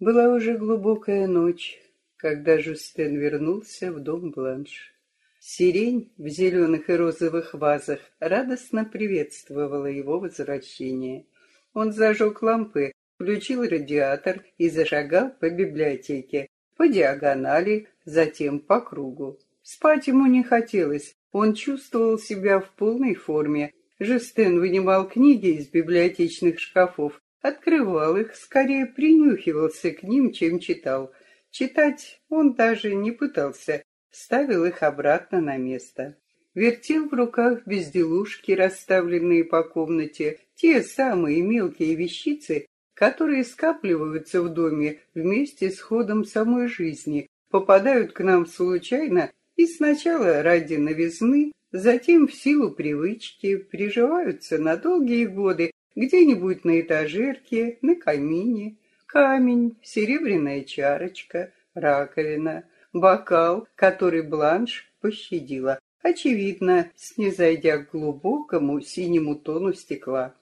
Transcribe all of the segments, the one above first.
Была уже глубокая ночь, когда Жустен вернулся в дом Бланш. Сирень в зеленых и розовых вазах радостно приветствовала его возвращение. Он зажег лампы, включил радиатор и зашагал по библиотеке, по диагонали, затем по кругу. Спать ему не хотелось, он чувствовал себя в полной форме. Жестен вынимал книги из библиотечных шкафов, открывал их, скорее принюхивался к ним, чем читал. Читать он даже не пытался, ставил их обратно на место. Вертел в руках безделушки, расставленные по комнате, те самые мелкие вещицы, которые скапливаются в доме вместе с ходом самой жизни, попадают к нам случайно и сначала ради новизны, затем в силу привычки приживаются на долгие годы где-нибудь на этажерке, на камине. Камень, серебряная чарочка, раковина, бокал, который бланш пощадила, очевидно, снизойдя к глубокому синему тону стекла.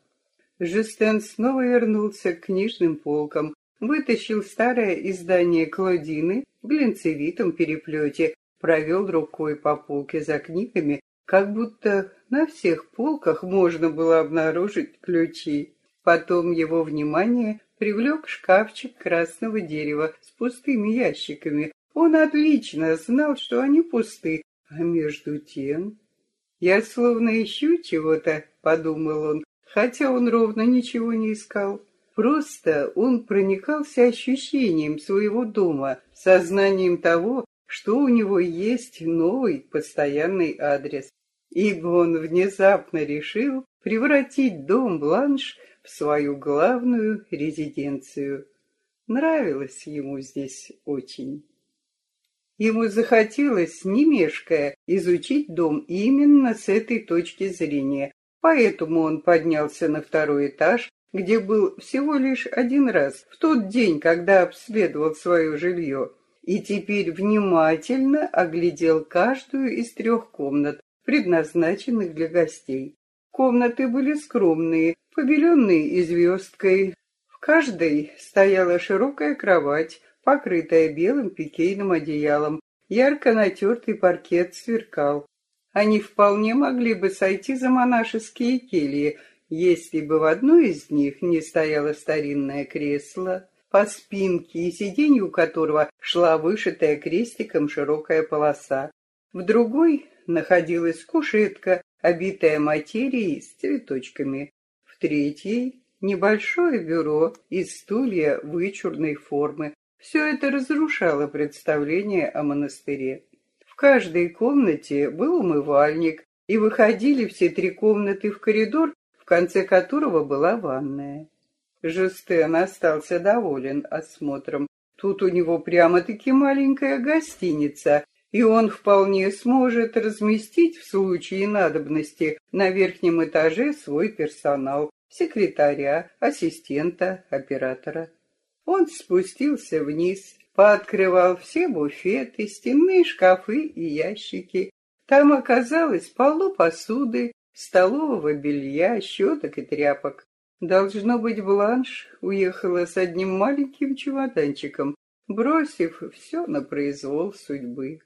Жестен снова вернулся к книжным полкам, вытащил старое издание Клодины в глинцевитом переплете, провел рукой по полке за книгами, как будто на всех полках можно было обнаружить ключи. Потом его внимание привлек шкафчик красного дерева с пустыми ящиками. Он отлично знал, что они пусты, а между тем... «Я словно ищу чего-то», — подумал он, хотя он ровно ничего не искал. Просто он проникался ощущением своего дома, сознанием того, что у него есть новый постоянный адрес. Ибо он внезапно решил превратить дом Бланш в свою главную резиденцию. Нравилось ему здесь очень. Ему захотелось, не мешкая, изучить дом именно с этой точки зрения, поэтому он поднялся на второй этаж, где был всего лишь один раз, в тот день, когда обследовал свое жилье, и теперь внимательно оглядел каждую из трех комнат, предназначенных для гостей. Комнаты были скромные, побеленные и звездкой. В каждой стояла широкая кровать, покрытая белым пикейным одеялом. Ярко натертый паркет сверкал. Они вполне могли бы сойти за монашеские кельи, если бы в одной из них не стояло старинное кресло, по спинке и сиденью которого шла вышитая крестиком широкая полоса. В другой находилась кушетка, обитая материей с цветочками. В третьей — небольшое бюро из стулья вычурной формы. Все это разрушало представление о монастыре. В каждой комнате был умывальник, и выходили все три комнаты в коридор, конце которого была ванная. Жестен остался доволен осмотром. Тут у него прямо-таки маленькая гостиница, и он вполне сможет разместить в случае надобности на верхнем этаже свой персонал, секретаря, ассистента, оператора. Он спустился вниз, пооткрывал все буфеты, стенные шкафы и ящики. Там оказалось полно посуды, столового белья, щеток и тряпок. Должно быть, Бланш уехала с одним маленьким чемоданчиком, бросив все на произвол судьбы.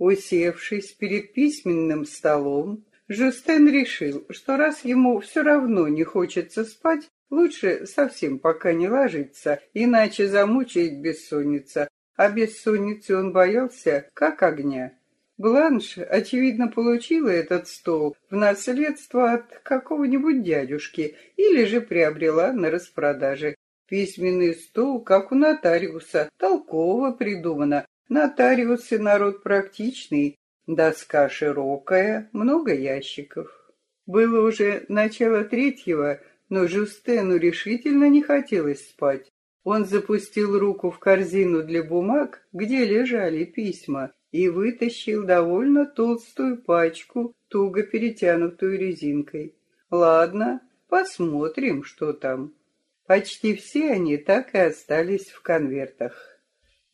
Усевшись перед письменным столом, Жустен решил, что раз ему все равно не хочется спать, лучше совсем пока не ложиться, иначе замучает бессонница, а бессонницы он боялся, как огня. Бланш, очевидно, получила этот стол в наследство от какого-нибудь дядюшки или же приобрела на распродаже. Письменный стол, как у нотариуса, толково придумано. Нотариусы народ практичный, доска широкая, много ящиков. Было уже начало третьего, но Жустену решительно не хотелось спать. Он запустил руку в корзину для бумаг, где лежали письма, и вытащил довольно толстую пачку, туго перетянутую резинкой. Ладно, посмотрим, что там. Почти все они так и остались в конвертах.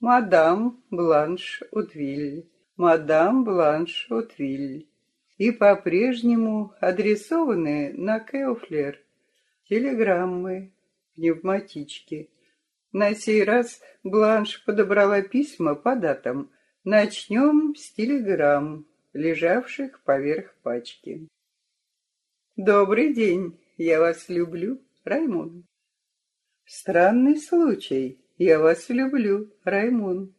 Мадам Бланш Утвиль, мадам Бланш Утвиль. И по-прежнему адресованные на Кеофлер. Телеграммы, пневматички. На сей раз Бланш подобрала письма по датам. Начнем с телеграмм, лежавших поверх пачки. «Добрый день, я вас люблю, Раймон». «Странный случай, я вас люблю, Раймон».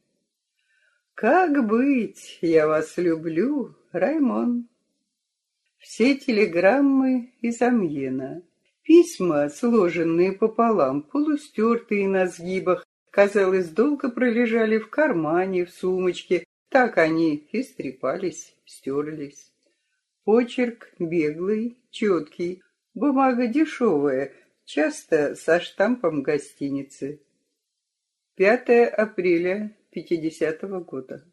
«Как быть, я вас люблю, Раймон». Все телеграммы из Амьена. Письма, сложенные пополам, полустертые на сгибах, казалось, долго пролежали в кармане, в сумочке. Так они истрепались, стерлись. Почерк беглый, четкий, бумага дешевая, часто со штампом гостиницы. 5 апреля 50 -го года.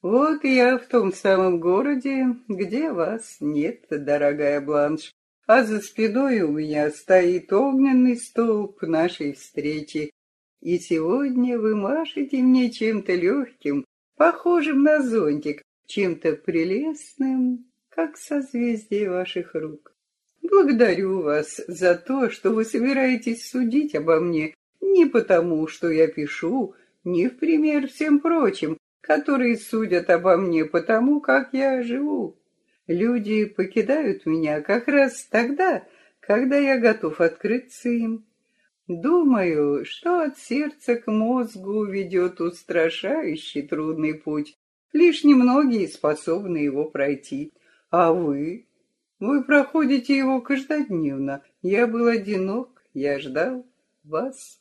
Вот я в том самом городе, где вас нет, дорогая Бланш, а за спиной у меня стоит огненный столб нашей встречи. И сегодня вы машете мне чем-то легким, похожим на зонтик, чем-то прелестным, как созвездие ваших рук. Благодарю вас за то, что вы собираетесь судить обо мне не потому, что я пишу, не в пример всем прочим, которые судят обо мне потому, как я живу. Люди покидают меня как раз тогда, когда я готов открыться им. Думаю, что от сердца к мозгу ведет устрашающий трудный путь. Лишь немногие способны его пройти. А вы? Вы проходите его каждодневно. Я был одинок, я ждал вас.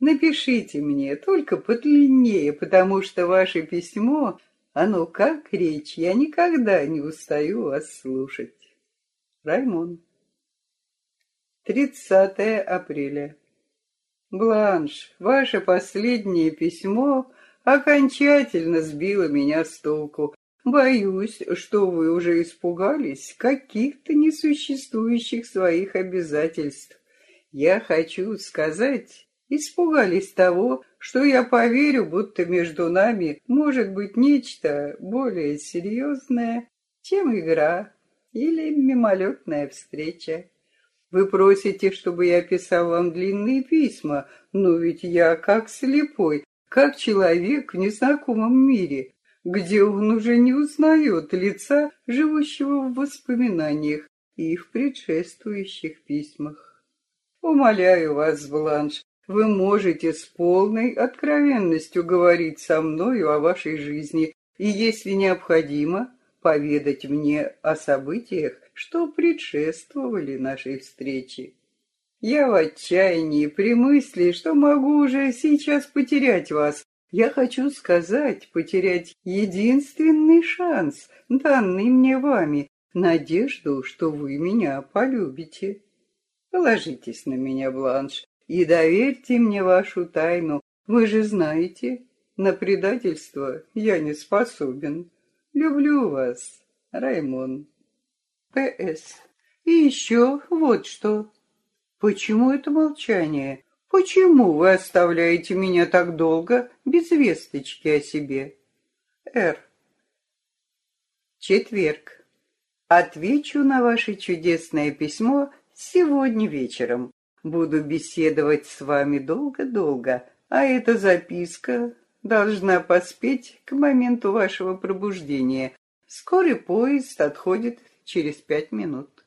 Напишите мне, только подлиннее, потому что ваше письмо, оно как речь, я никогда не устаю вас слушать. Раймон. 30 апреля. Бланш, ваше последнее письмо окончательно сбило меня с толку. Боюсь, что вы уже испугались каких-то несуществующих своих обязательств. Я хочу сказать, Испугались того, что я поверю, будто между нами может быть нечто более серьезное, чем игра или мимолетная встреча. Вы просите, чтобы я писал вам длинные письма, но ведь я как слепой, как человек в незнакомом мире, где он уже не узнает лица, живущего в воспоминаниях и в предшествующих письмах. Умоляю вас, Бланш, вы можете с полной откровенностью говорить со мною о вашей жизни и, если необходимо, поведать мне о событиях, что предшествовали нашей встрече. Я в отчаянии при мысли, что могу уже сейчас потерять вас. Я хочу сказать, потерять единственный шанс, данный мне вами, надежду, что вы меня полюбите. Положитесь на меня, Бланш, и доверьте мне вашу тайну. Вы же знаете, на предательство я не способен. Люблю вас, Раймон. П.С. И еще вот что. Почему это молчание? Почему вы оставляете меня так долго без весточки о себе? Р. Четверг. Отвечу на ваше чудесное письмо сегодня вечером. Буду беседовать с вами долго-долго, а эта записка должна поспеть к моменту вашего пробуждения. Скорый поезд отходит через пять минут.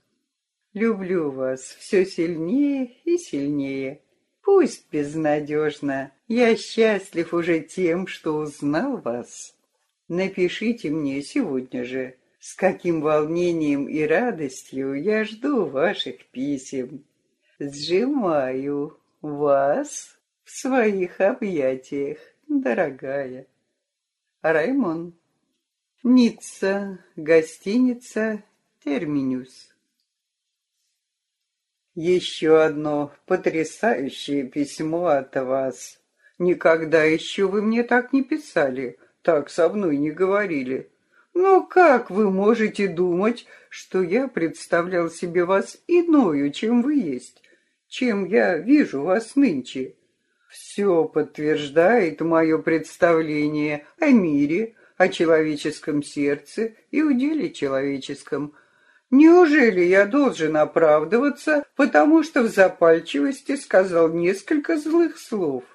Люблю вас все сильнее и сильнее. Пусть безнадежно, я счастлив уже тем, что узнал вас. Напишите мне сегодня же, с каким волнением и радостью я жду ваших писем сжимаю вас в своих объятиях, дорогая. Раймон. Ницца, гостиница Терминус. Еще одно потрясающее письмо от вас. Никогда еще вы мне так не писали, так со мной не говорили. Но как вы можете думать, что я представлял себе вас иною, чем вы есть? Чем я вижу вас нынче. Все подтверждает мое представление о мире, о человеческом сердце и уделе человеческом. Неужели я должен оправдываться, потому что в запальчивости сказал несколько злых слов?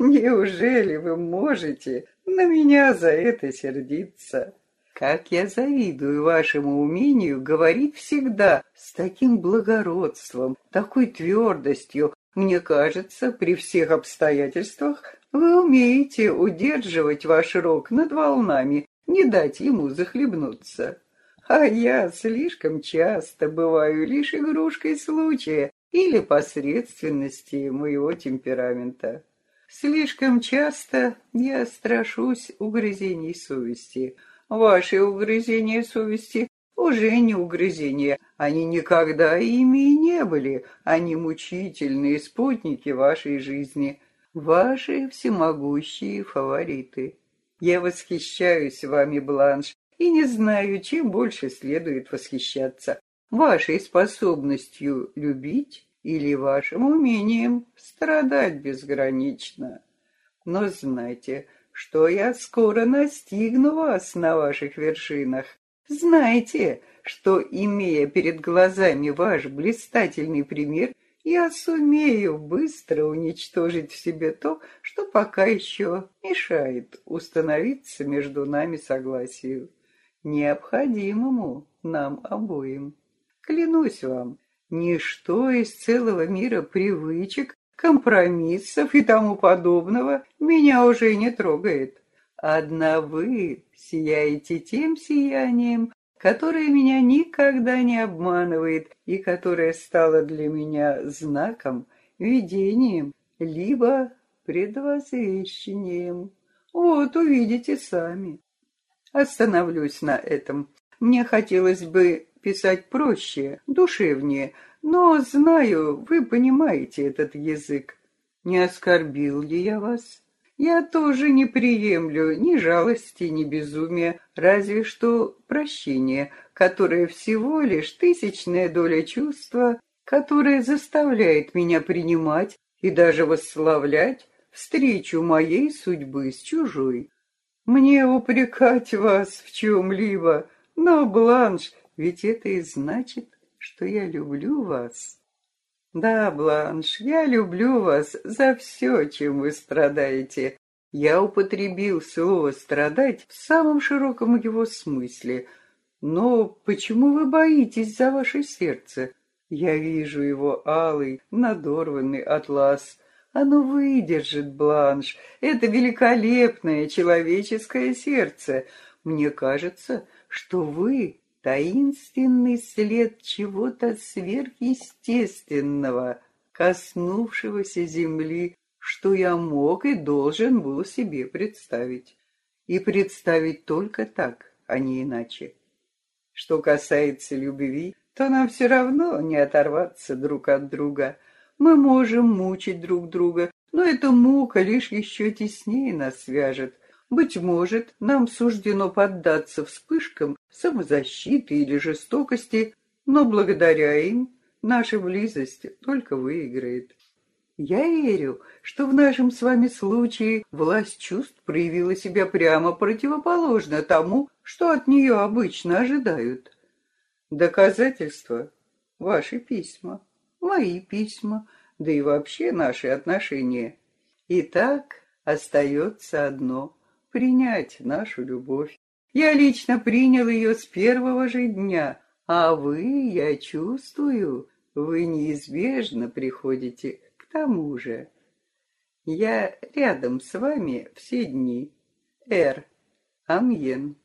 Неужели вы можете на меня за это сердиться? Как я завидую вашему умению говорить всегда с таким благородством, такой твердостью. Мне кажется, при всех обстоятельствах вы умеете удерживать ваш рог над волнами, не дать ему захлебнуться. А я слишком часто бываю лишь игрушкой случая или посредственности моего темперамента. Слишком часто я страшусь угрызений совести. Ваши угрызения совести уже не угрызения, они никогда ими и не были, они мучительные спутники вашей жизни, ваши всемогущие фавориты. Я восхищаюсь вами, Бланш, и не знаю, чем больше следует восхищаться. Вашей способностью любить или вашим умением страдать безгранично. Но знайте, что я скоро настигну вас на ваших вершинах. Знайте, что, имея перед глазами ваш блистательный пример, я сумею быстро уничтожить в себе то, что пока еще мешает установиться между нами согласию необходимому нам обоим. Клянусь вам, ничто из целого мира привычек, компромиссов и тому подобного меня уже не трогает. Одна вы сияете тем сиянием, которое меня никогда не обманывает и которое стало для меня знаком, видением, либо предвозвещением. Вот увидите сами. Остановлюсь на этом. Мне хотелось бы писать проще, душевнее, но знаю, вы понимаете этот язык. Не оскорбил ли я вас? Я тоже не приемлю ни жалости, ни безумия, разве что прощения, которое всего лишь тысячная доля чувства, которое заставляет меня принимать и даже восславлять встречу моей судьбы с чужой. Мне упрекать вас в чем-либо, но, Бланш, ведь это и значит, что я люблю вас. Да, Бланш, я люблю вас за все, чем вы страдаете. Я употребил слово «страдать» в самом широком его смысле. Но почему вы боитесь за ваше сердце? Я вижу его алый, надорванный атлас, оно выдержит, Бланш. Это великолепное человеческое сердце. Мне кажется, что вы таинственный след чего-то сверхъестественного, коснувшегося земли, что я мог и должен был себе представить. И представить только так, а не иначе. Что касается любви, то нам все равно не оторваться друг от друга — мы можем мучить друг друга, но эта мука лишь еще теснее нас свяжет. Быть может, нам суждено поддаться вспышкам самозащиты или жестокости, но благодаря им наша близость только выиграет. Я верю, что в нашем с вами случае власть чувств проявила себя прямо противоположно тому, что от нее обычно ожидают. Доказательства — ваши письма мои письма, да и вообще наши отношения. И так остается одно — принять нашу любовь. Я лично принял ее с первого же дня, а вы, я чувствую, вы неизбежно приходите к тому же. Я рядом с вами все дни. Р. Амьен.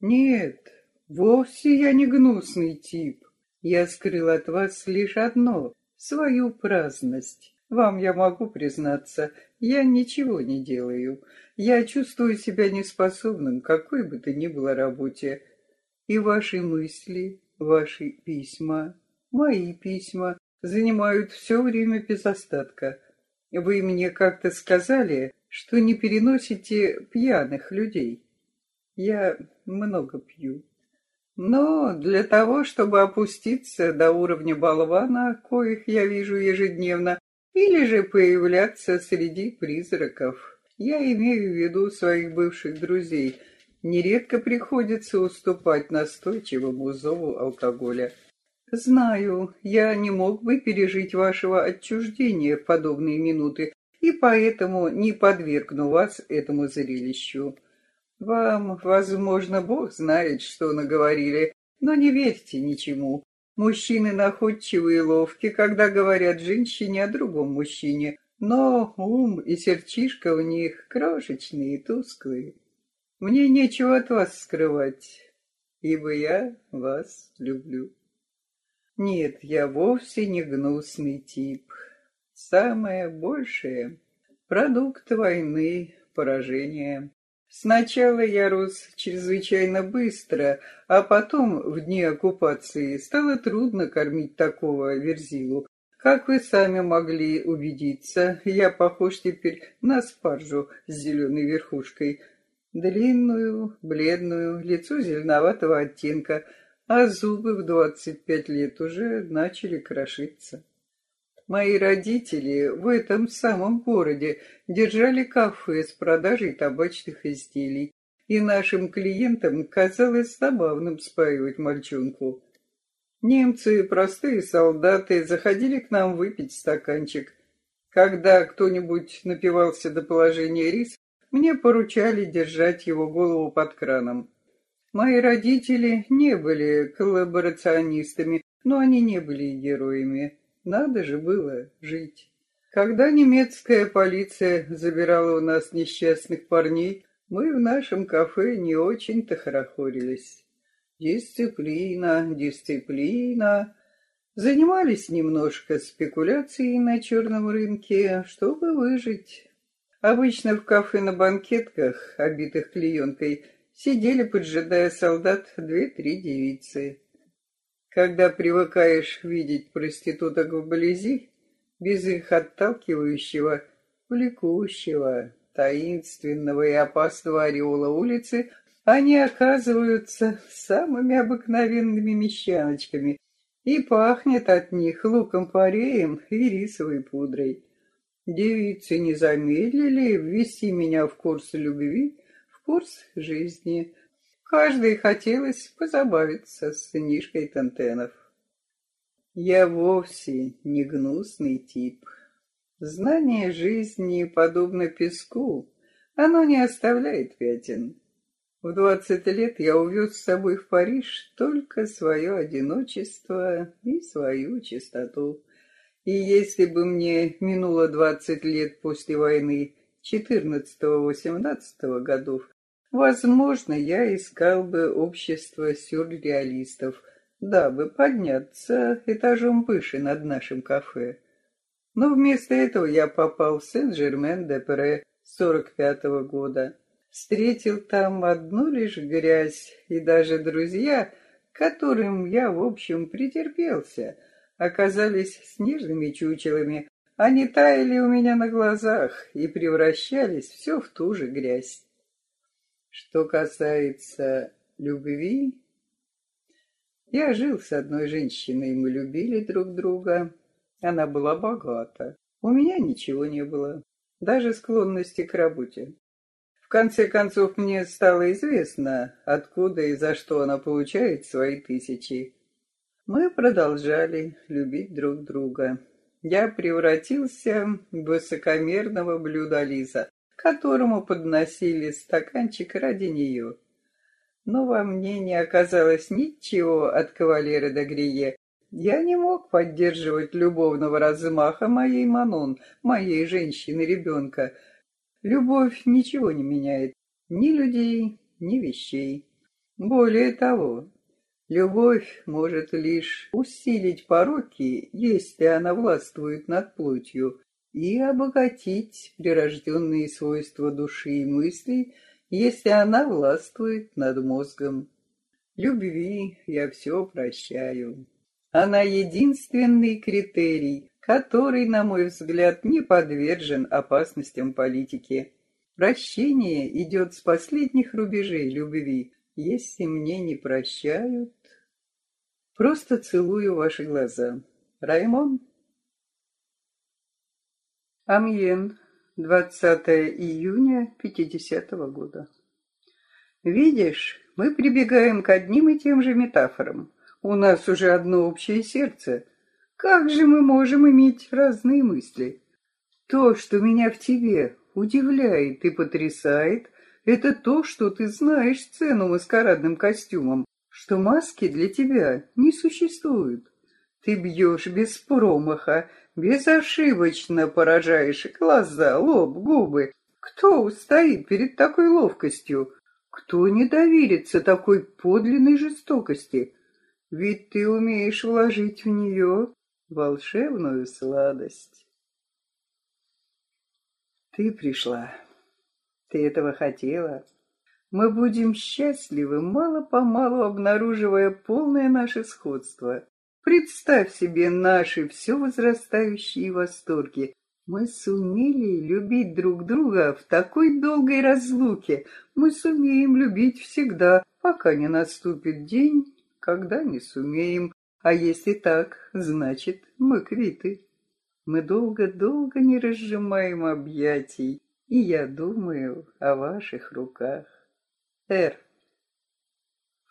Нет, вовсе я не гнусный тип. Я скрыл от вас лишь одно — свою праздность. Вам я могу признаться, я ничего не делаю. Я чувствую себя неспособным к какой бы то ни было работе. И ваши мысли, ваши письма, мои письма занимают все время без остатка. Вы мне как-то сказали, что не переносите пьяных людей. Я много пью. Но для того, чтобы опуститься до уровня болвана, коих я вижу ежедневно, или же появляться среди призраков, я имею в виду своих бывших друзей, нередко приходится уступать настойчивому зову алкоголя. Знаю, я не мог бы пережить вашего отчуждения в подобные минуты, и поэтому не подвергну вас этому зрелищу. Вам, возможно, Бог знает, что наговорили, но не верьте ничему. Мужчины находчивые и ловки, когда говорят женщине о другом мужчине, но ум и сердчишка у них крошечные и тусклые. Мне нечего от вас скрывать, ибо я вас люблю. Нет, я вовсе не гнусный тип. Самое большее — продукт войны, поражения. Сначала я рос чрезвычайно быстро, а потом, в дни оккупации, стало трудно кормить такого верзилу. Как вы сами могли убедиться, я похож теперь на спаржу с зеленой верхушкой. Длинную, бледную, лицо зеленоватого оттенка, а зубы в двадцать пять лет уже начали крошиться. Мои родители в этом самом городе держали кафе с продажей табачных изделий, и нашим клиентам казалось забавным спаивать мальчонку. Немцы, простые солдаты, заходили к нам выпить стаканчик. Когда кто-нибудь напивался до положения рис, мне поручали держать его голову под краном. Мои родители не были коллаборационистами, но они не были героями. Надо же было жить. Когда немецкая полиция забирала у нас несчастных парней, мы в нашем кафе не очень-то хорохорились. Дисциплина, дисциплина. Занимались немножко спекуляцией на черном рынке, чтобы выжить. Обычно в кафе на банкетках, обитых клеенкой, сидели, поджидая солдат, две-три девицы. Когда привыкаешь видеть проституток вблизи, без их отталкивающего, влекущего, таинственного и опасного ореола улицы, они оказываются самыми обыкновенными мещаночками, и пахнет от них луком-пореем и рисовой пудрой. Девицы не замедлили ввести меня в курс любви, в курс жизни, Каждой хотелось позабавиться с сынишкой Тантенов. Я вовсе не гнусный тип. Знание жизни подобно песку, оно не оставляет пятен. В двадцать лет я увез с собой в Париж только свое одиночество и свою чистоту. И если бы мне минуло двадцать лет после войны, четырнадцатого-восемнадцатого годов, Возможно, я искал бы общество сюрреалистов, дабы подняться этажом выше над нашим кафе. Но вместо этого я попал в Сен-Жермен-де-Пре 45-го года. Встретил там одну лишь грязь, и даже друзья, которым я, в общем, претерпелся, оказались снежными чучелами. Они таяли у меня на глазах и превращались все в ту же грязь. Что касается любви, я жил с одной женщиной, мы любили друг друга. Она была богата. У меня ничего не было, даже склонности к работе. В конце концов, мне стало известно, откуда и за что она получает свои тысячи. Мы продолжали любить друг друга. Я превратился в высокомерного блюдолиза, которому подносили стаканчик ради нее. Но во мне не оказалось ничего от кавалера де Грие. Я не мог поддерживать любовного размаха моей Манон, моей женщины-ребенка. Любовь ничего не меняет, ни людей, ни вещей. Более того, любовь может лишь усилить пороки, если она властвует над плотью, и обогатить прирожденные свойства души и мыслей, если она властвует над мозгом. Любви я все прощаю. Она единственный критерий, который, на мой взгляд, не подвержен опасностям политики. Прощение идет с последних рубежей любви. Если мне не прощают, просто целую ваши глаза. Раймон Амьен, 20 июня 50 -го года. Видишь, мы прибегаем к одним и тем же метафорам. У нас уже одно общее сердце. Как же мы можем иметь разные мысли? То, что меня в тебе удивляет и потрясает, это то, что ты знаешь цену маскарадным костюмам, что маски для тебя не существуют. Ты бьешь без промаха, безошибочно поражаешь глаза, лоб, губы. Кто устоит перед такой ловкостью? Кто не доверится такой подлинной жестокости? Ведь ты умеешь вложить в нее волшебную сладость. Ты пришла. Ты этого хотела. Мы будем счастливы, мало-помалу обнаруживая полное наше сходство. Представь себе наши все возрастающие восторги. Мы сумели любить друг друга в такой долгой разлуке. Мы сумеем любить всегда, пока не наступит день, когда не сумеем. А если так, значит, мы квиты. Мы долго-долго не разжимаем объятий, и я думаю о ваших руках. Р.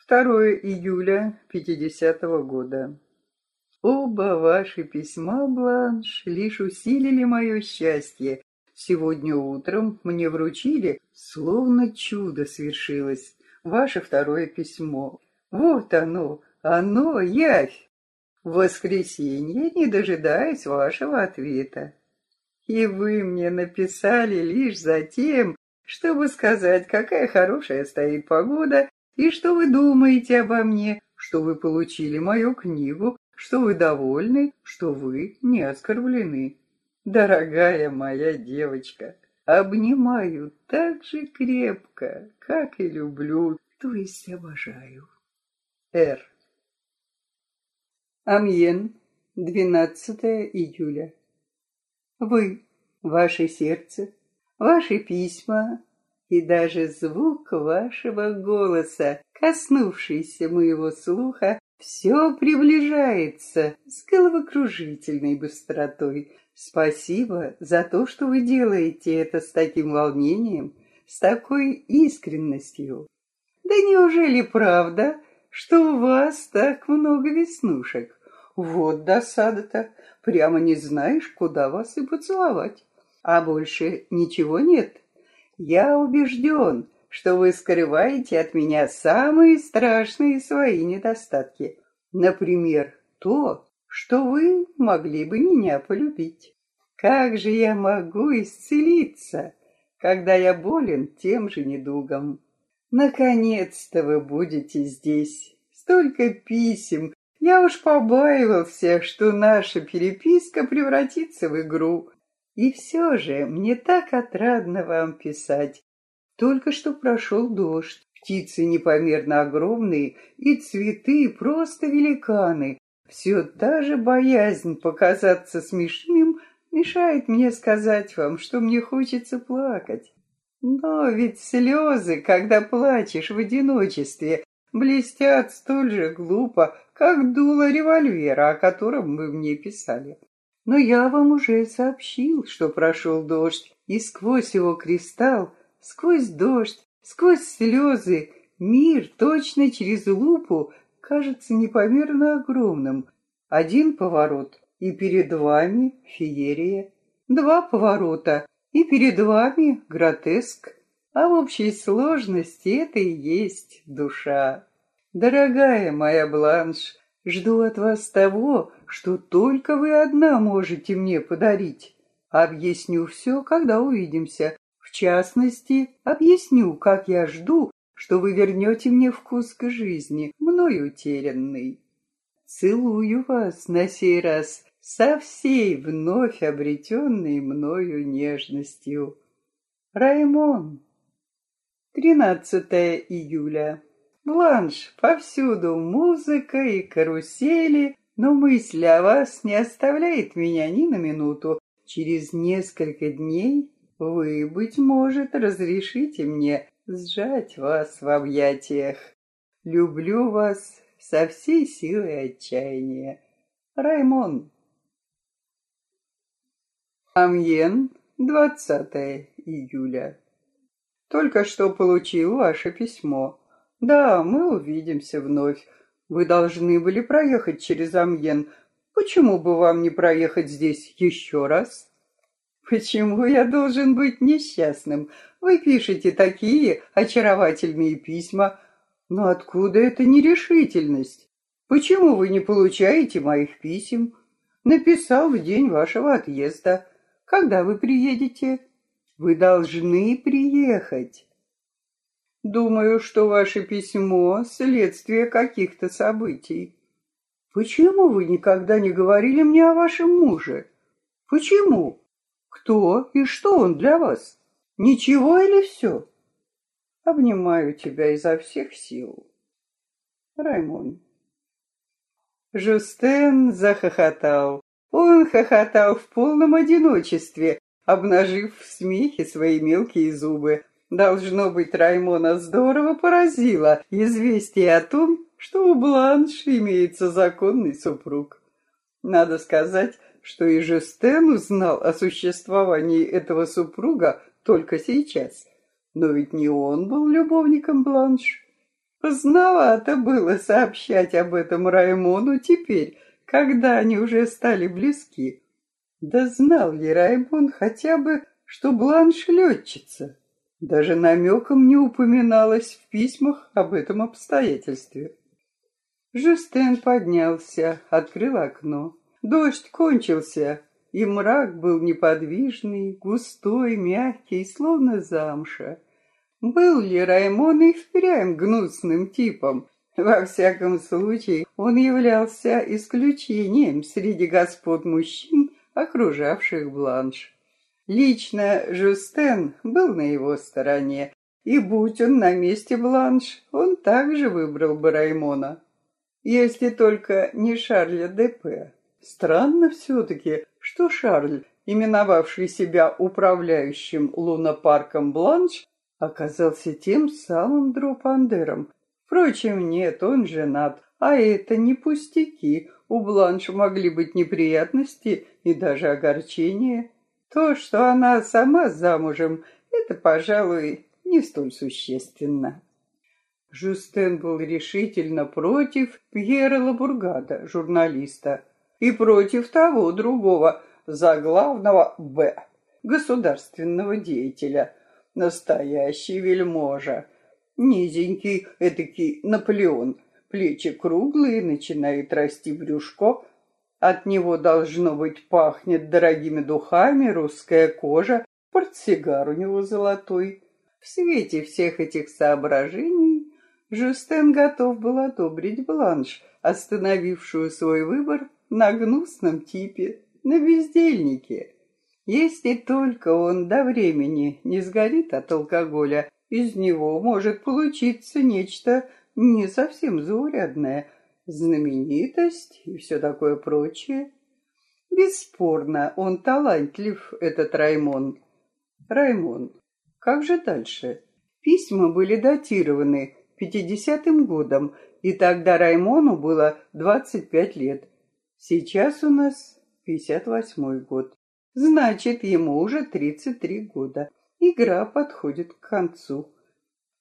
2 июля 50 -го года. Оба ваши письма, Бланш, лишь усилили мое счастье. Сегодня утром мне вручили, словно чудо свершилось, ваше второе письмо. Вот оно, оно, явь. В воскресенье, не дожидаясь вашего ответа. И вы мне написали лишь за тем, чтобы сказать, какая хорошая стоит погода, и что вы думаете обо мне, что вы получили мою книгу, что вы довольны, что вы не оскорблены. Дорогая моя девочка, обнимаю так же крепко, как и люблю, то есть обожаю. Р. Амьен, 12 июля. Вы, ваше сердце, ваши письма и даже звук вашего голоса, коснувшийся моего слуха, все приближается с головокружительной быстротой. Спасибо за то, что вы делаете это с таким волнением, с такой искренностью. Да неужели правда, что у вас так много веснушек? Вот досада-то, прямо не знаешь, куда вас и поцеловать. А больше ничего нет. Я убежден, что вы скрываете от меня самые страшные свои недостатки. Например, то, что вы могли бы меня полюбить. Как же я могу исцелиться, когда я болен тем же недугом? Наконец-то вы будете здесь. Столько писем. Я уж побаивался, что наша переписка превратится в игру. И все же мне так отрадно вам писать. Только что прошел дождь, птицы непомерно огромные и цветы просто великаны. Все та же боязнь показаться смешным мешает мне сказать вам, что мне хочется плакать. Но ведь слезы, когда плачешь в одиночестве, блестят столь же глупо, как дуло револьвера, о котором вы мне писали. Но я вам уже сообщил, что прошел дождь, и сквозь его кристалл Сквозь дождь, сквозь слезы мир точно через лупу кажется непомерно огромным. Один поворот, и перед вами феерия. Два поворота, и перед вами гротеск. А в общей сложности это и есть душа. Дорогая моя Бланш, жду от вас того, что только вы одна можете мне подарить. Объясню все, когда увидимся, в частности, объясню, как я жду, что вы вернете мне вкус к жизни, мною утерянный. Целую вас на сей раз со всей вновь обретенной мною нежностью. Раймон. 13 июля. Бланш, повсюду музыка и карусели, но мысль о вас не оставляет меня ни на минуту. Через несколько дней вы, быть может, разрешите мне сжать вас в объятиях. Люблю вас со всей силой отчаяния. Раймон. Амьен, 20 июля. Только что получил ваше письмо. Да, мы увидимся вновь. Вы должны были проехать через Амьен. Почему бы вам не проехать здесь еще раз? Почему я должен быть несчастным? Вы пишете такие очаровательные письма. Но откуда эта нерешительность? Почему вы не получаете моих писем? Написал в день вашего отъезда. Когда вы приедете? Вы должны приехать. Думаю, что ваше письмо — следствие каких-то событий. Почему вы никогда не говорили мне о вашем муже? Почему? Кто и что он для вас? Ничего или все? Обнимаю тебя изо всех сил. Раймон. Жустен захохотал. Он хохотал в полном одиночестве, обнажив в смехе свои мелкие зубы. Должно быть, Раймона здорово поразило известие о том, что у Бланш имеется законный супруг. Надо сказать, что и Жестен узнал о существовании этого супруга только сейчас. Но ведь не он был любовником Бланш. Поздновато было сообщать об этом Раймону теперь, когда они уже стали близки. Да знал ли Раймон хотя бы, что Бланш летчица? Даже намеком не упоминалось в письмах об этом обстоятельстве. Жюстен поднялся, открыл окно. Дождь кончился, и мрак был неподвижный, густой, мягкий, словно замша. Был ли Раймон и впрямь гнусным типом? Во всяком случае, он являлся исключением среди господ мужчин, окружавших Бланш. Лично Жустен был на его стороне, и будь он на месте Бланш, он также выбрал бы Раймона. Если только не Шарля Депе. Странно все-таки, что Шарль, именовавший себя управляющим лунопарком Бланш, оказался тем самым Друпандером. Впрочем, нет, он женат, а это не пустяки. У Бланш могли быть неприятности и даже огорчения. То, что она сама замужем, это, пожалуй, не столь существенно. Жустен был решительно против Пьера Лабургада, журналиста, и против того другого, заглавного Б, государственного деятеля, настоящий вельможа, низенький, этакий Наполеон, плечи круглые, начинает расти брюшко, от него, должно быть, пахнет дорогими духами, русская кожа, портсигар у него золотой. В свете всех этих соображений Жюстен готов был одобрить Бланш, остановившую свой выбор на гнусном типе, на бездельнике. Если только он до времени не сгорит от алкоголя, из него может получиться нечто не совсем заурядное, знаменитость и все такое прочее. Бесспорно, он талантлив, этот Раймон. Раймон, как же дальше? Письма были датированы пятидесятым годом, и тогда Раймону было двадцать пять лет. Сейчас у нас пятьдесят восьмой год. Значит, ему уже тридцать три года. Игра подходит к концу.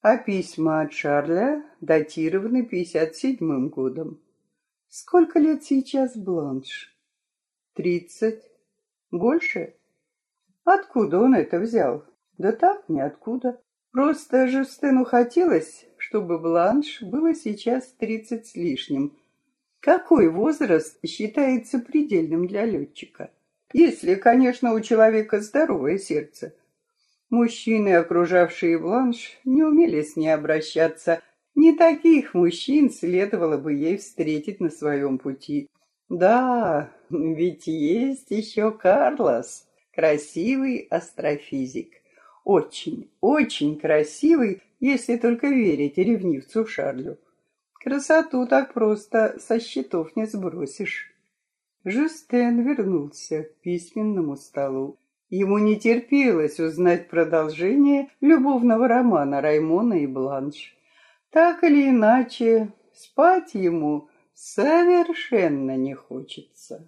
А письма от Шарля датированы пятьдесят седьмым годом. Сколько лет сейчас Бланш? Тридцать. Больше? Откуда он это взял? Да так, ниоткуда. Просто Жустену хотелось, чтобы Бланш было сейчас тридцать с лишним. Какой возраст считается предельным для летчика? Если, конечно, у человека здоровое сердце. Мужчины, окружавшие Бланш, не умели с ней обращаться. Не таких мужчин следовало бы ей встретить на своем пути. Да, ведь есть еще Карлос, красивый астрофизик. Очень, очень красивый, если только верить ревнивцу Шарлю. Красоту так просто со счетов не сбросишь. Жюстен вернулся к письменному столу. Ему не терпелось узнать продолжение любовного романа Раймона и Бланш. Так или иначе, спать ему совершенно не хочется.